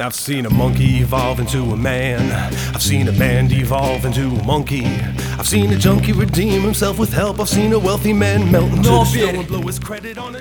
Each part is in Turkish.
I've seen a monkey evolve into a man. I've seen a man devolve into a monkey. I've seen a junkie redeem himself with help. I've seen a wealthy man melt into No the snow and blow his credit on a.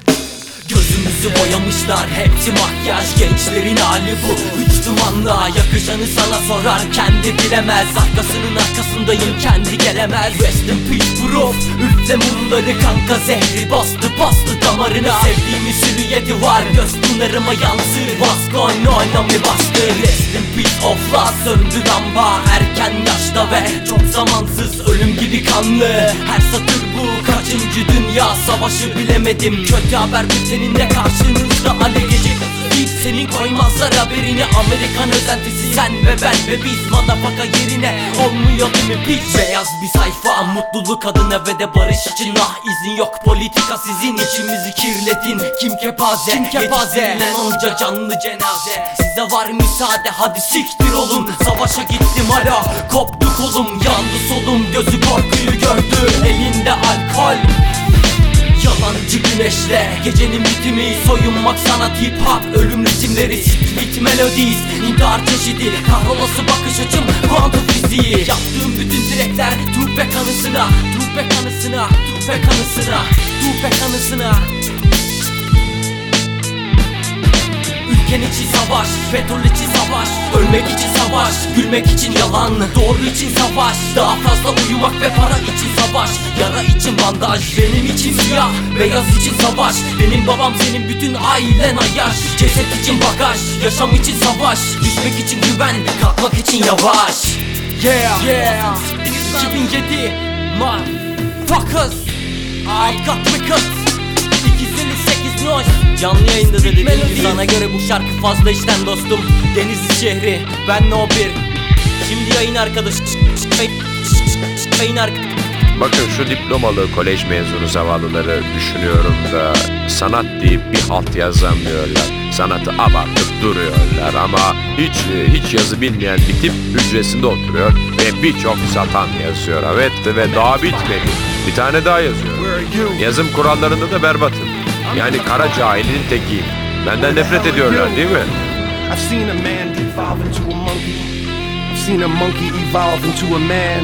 Gözümüzü boyamışlar hepsi makyaj Gençlerin hali bu Üç dumanla yakışanı sana sorar Kendi bilemez arkasının arkasındayım kendi gelemez Rest in peace proof Üfle mumları kanka zehri bastı bastı damarına Sevdiğimi sürüyeti var göz pınarıma yansır What's going on on mi bastı. Rest in peace ofla söndü lamba. Erken yaşta ve çok zamansız ölüm gibi kanlı. Her satır bu kaçıncı dünya savaşı bilemedim. Kötü haber bülteninde karşınızda aleyhece Deyip senin koymazlar haberini Amerikan özentisi. Sen ve ben ve biz Madafaka yerine olmuyor değil mi piç Beyaz bir sayfa? Mutluluk adına ve de barış için. Ah izin yok politika sizin içimizi kirletin. Kim kepaze? Kim kepaze? Yetiştirilen onca canlı cenaze. Size var müsaade hadi siktir olun. Savaşa gittim hala koptu kolum Yandı solum gözü korkuyu gördü. Elinde alkol. Yalancı güneşle gecenin bitimi. Soyunmak sanat hip hop Ölüm ritimleri street melodies İntihar çeşidi. Kahrolası bakış açım Tupac anısına Tupac anısına Tupac anısına Tupac anısına Ülken için savaş, petrol için savaş Ölmek için savaş, gülmek için yalan Doğru için savaş, daha fazla uyumak ve para için savaş Yara için bandaj, benim için siyah Beyaz için savaş, benim babam senin bütün ailen ayaş Ceset için bagaj, yaşam için savaş Düşmek için güven, kalkmak için yavaş. Yeah, yeah 2007 Motherfuckers. I got wicked 258 noise Canlı yayında da dediğim gibi sana göre bu şarkı fazla işten dostum. Denizli şehri ben no bir. Şimdi yayın arkadaşı Yayın arkadaşı Bakın şu diplomalı kolej mezunu zavallıları düşünüyorum da sanat deyip bir halt yazamıyorlar. Sanatı abartıp duruyorlar ama hiç hiç yazı bilmeyen bir tip hücresinde oturuyor ve birçok satan yazıyor. Evet ve daha bitmedi. Bir tane daha yazıyor. Yazım kurallarında da berbatım. Yani kara cahilin tekiyim. Benden nefret ediyorlar değil mi? I've seen a man devolve into a monkey. I've seen a monkey evolve into a man.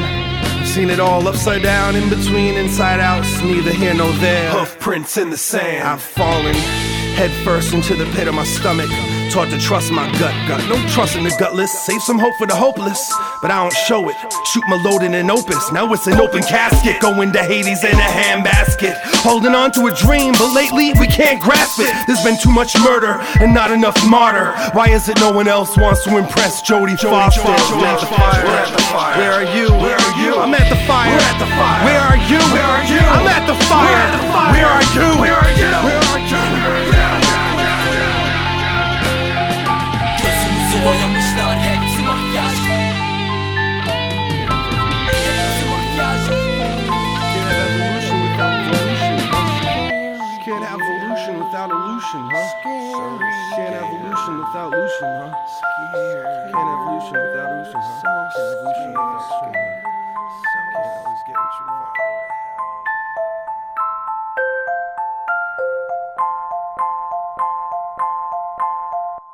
I've seen it all upside down, in between, inside out. It's neither here nor there. Hoof prints in the sand. I've fallen head first into the pit of my stomach. Taught to trust my gut. Gut. No trust in the gutless. Save some hope for the hopeless, but I don't show it. Shoot my load in an opus. Now it's an open casket. Going to Hades in a handbasket. Holding on to a dream, but lately we can't grasp it. There's been too much murder and not enough martyr. Why is it no one else wants to impress Jodie Foster? I'm at the fire. We're at the fire. Where are you? Where are you? I'm at the fire. We're at the fire. Where are you? Where are you? I'm at the fire. We're at the fire. Where are you? without huh? Scary. Can't have evolution without illusion, huh? Scary. Can't evolution without illusion, huh? Can't without illusion.